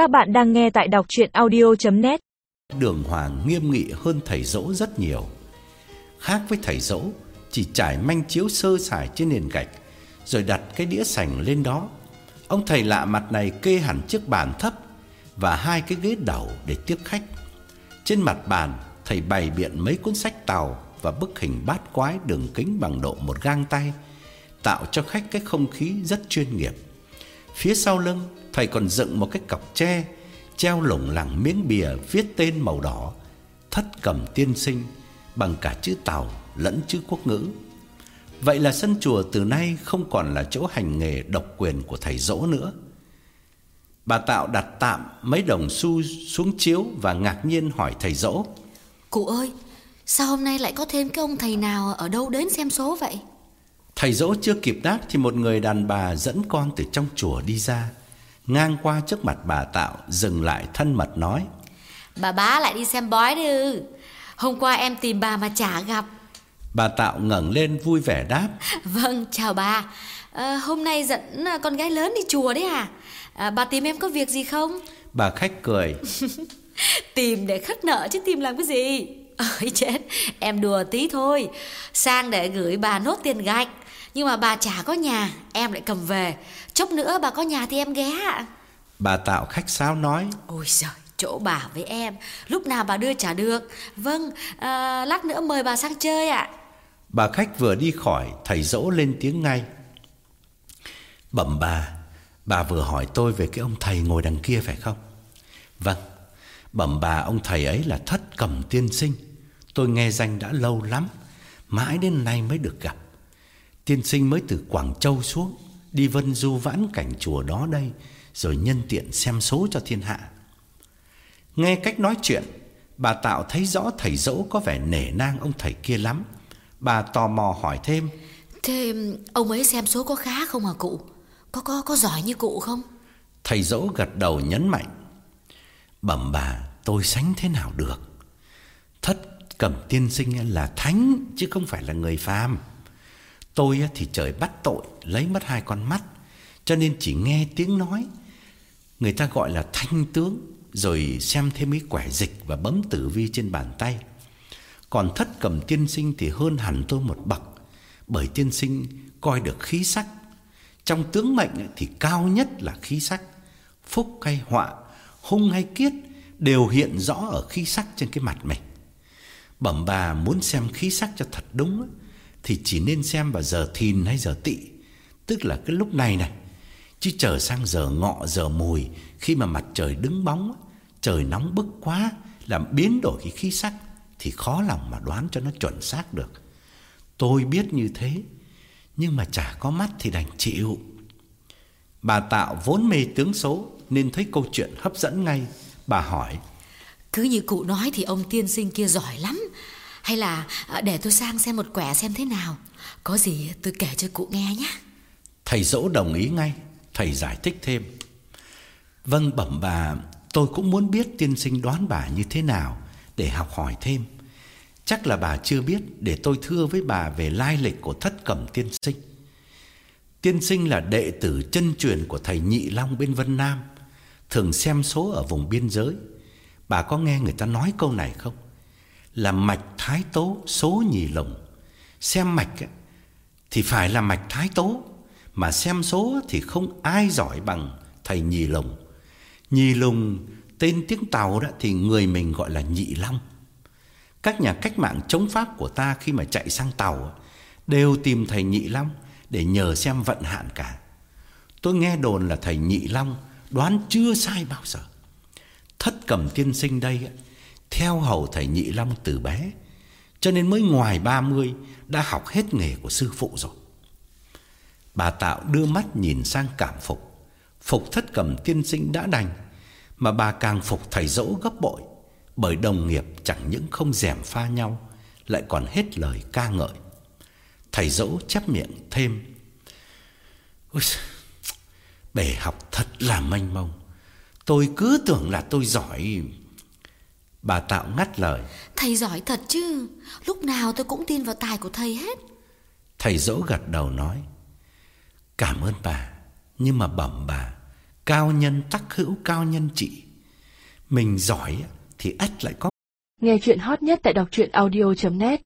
Các bạn đang nghe tại đọc chuyện audio.net Đường Hoàng nghiêm nghị hơn thầy dỗ rất nhiều. Khác với thầy dỗ, Chỉ trải manh chiếu sơ sài trên nền gạch, Rồi đặt cái đĩa sành lên đó. Ông thầy lạ mặt này kê hẳn chiếc bàn thấp Và hai cái ghế đầu để tiếp khách. Trên mặt bàn, Thầy bày biện mấy cuốn sách tàu Và bức hình bát quái đường kính bằng độ một gang tay, Tạo cho khách cái không khí rất chuyên nghiệp. Phía sau lưng Thầy còn dựng một cái cọc tre Treo lủng lẳng miếng bìa viết tên màu đỏ Thất cầm tiên sinh Bằng cả chữ Tàu lẫn chữ quốc ngữ. Vậy là sân chùa từ nay không còn là chỗ hành nghề độc quyền của thầy dỗ nữa. Bà Tạo đặt tạm mấy đồng xu xuống chiếu và ngạc nhiên hỏi thầy dỗ. Cụ ơi, sao hôm nay lại có thêm cái ông thầy nào ở đâu đến xem số vậy? Thầy dỗ chưa kịp đáp thì một người đàn bà dẫn con từ trong chùa đi ra Ngang qua trước mặt bà Tạo dừng lại thân mật nói. Bà bá lại đi xem bói đi. Ư Hôm qua em tìm bà mà chả gặp. Bà Tạo ngẩng lên vui vẻ đáp. Vâng, chào bà. À, Hôm nay dẫn con gái lớn đi chùa đấy à? à Bà tìm em có việc gì không? Bà khách cười. Tìm để khất nợ chứ tìm làm cái gì? Ôi chết, em đùa tí thôi. Sang để gửi bà nốt tiền gạch Nhưng mà bà chả có nhà Em lại cầm về. Chốc nữa bà có nhà thì em ghé ạ. Bà Tạo khách sáo nói. Ôi giời, chỗ bà với em. Lúc nào bà đưa trả được. Vâng, à, lát nữa mời bà sang chơi ạ. Bà khách vừa đi khỏi Thầy dỗ lên tiếng ngay. Bẩm bà Bà vừa hỏi tôi về cái ông thầy ngồi đằng kia phải không? Vâng Bẩm bà ông thầy ấy là thất cầm tiên sinh. Tôi nghe danh đã lâu lắm Mãi đến nay mới được gặp Tiên sinh mới từ Quảng Châu xuống Đi vân du vãn cảnh chùa đó đây Rồi nhân tiện xem số cho thiên hạ. Nghe cách nói chuyện Bà Tạo thấy rõ thầy dỗ có vẻ nể nang ông thầy kia lắm. Bà tò mò hỏi thêm. Thế ông ấy xem số có khá không hả cụ? Có có có giỏi như cụ không? Thầy dỗ gật đầu nhấn mạnh. Bẩm bà tôi sánh thế nào được? Thất cẩm tiên sinh là thánh Chứ không phải là người phàm Tôi thì trời bắt tội, Lấy mất hai con mắt. Cho nên chỉ nghe tiếng nói. Người ta gọi là thanh tướng, Rồi xem thêm mấy quẻ dịch Và bấm tử vi trên bàn tay. Còn thất cầm tiên sinh thì hơn hẳn tôi một bậc, Bởi tiên sinh coi được khí sắc. Trong tướng mệnh thì cao nhất là khí sắc. Phúc hay họa, Hung hay kiết Đều hiện rõ ở khí sắc trên cái mặt mình. Bẩm bà muốn xem khí sắc cho thật đúng thì chỉ nên xem vào giờ thìn hay giờ tỵ. Tức là cái lúc này này, Chứ chờ sang giờ ngọ, giờ mùi, Khi mà mặt trời đứng bóng, Trời nóng bức quá, Làm biến đổi cái khí sắc, Thì khó lòng mà đoán cho nó chuẩn xác được. Tôi biết như thế, Nhưng mà chả có mắt thì đành chịu. Bà Tạo vốn mê tướng số, Nên thấy câu chuyện hấp dẫn ngay. Bà hỏi, Cứ như cụ nói thì ông tiên sinh kia giỏi lắm. Hay là ờ, để tôi sang xem một quẻ xem thế nào. Có gì tôi kể cho cụ nghe nhé. Thầy dỗ đồng ý ngay. Thầy giải thích thêm. Vâng bẩm bà, Tôi cũng muốn biết tiên sinh đoán bà như thế nào Để học hỏi thêm. Chắc là bà chưa biết Để tôi thưa với bà về lai lịch của thất cẩm tiên sinh. Tiên sinh là đệ tử chân truyền của thầy Nhị Long bên Vân Nam, Thường xem số ở vùng biên giới. Bà có nghe người ta nói câu này không? Là mạch thái tố số nhì lồng. Xem mạch thì phải là mạch thái tố, Mà xem số thì không ai giỏi bằng thầy nhì lồng. Nhì lồng, tên tiếng Tàu đó thì người mình gọi là nhị long. Các nhà cách mạng chống Pháp của ta khi mà chạy sang Tàu Đều tìm thầy nhị long để nhờ xem vận hạn cả. Tôi nghe đồn là thầy nhị long đoán chưa sai bao giờ. Thất cầm tiên sinh đây theo hầu thầy Nhị Long từ bé, Cho nên mới ngoài 30 Đã học hết nghề của sư phụ rồi. Bà Tạo đưa mắt nhìn sang cảm phục. Phục thất cầm tiên sinh đã đành, Mà bà càng phục thầy dỗ gấp bội, Bởi đồng nghiệp chẳng những không dèm pha nhau, Lại còn hết lời ca ngợi. Thầy dỗ chép miệng thêm Ôi Bể học thật là mênh mông. Tôi cứ tưởng là tôi giỏi Bà Tạo ngắt lời. Thầy giỏi thật chứ Lúc nào tôi cũng tin vào tài của thầy hết. Thầy dỗ gật đầu nói Cảm ơn bà Nhưng mà bẩm bà Cao nhân tắc hữu cao nhân trị. Mình giỏi thì ắt lại có Nghe chuyện hot nhất tại đọc truyện audio.net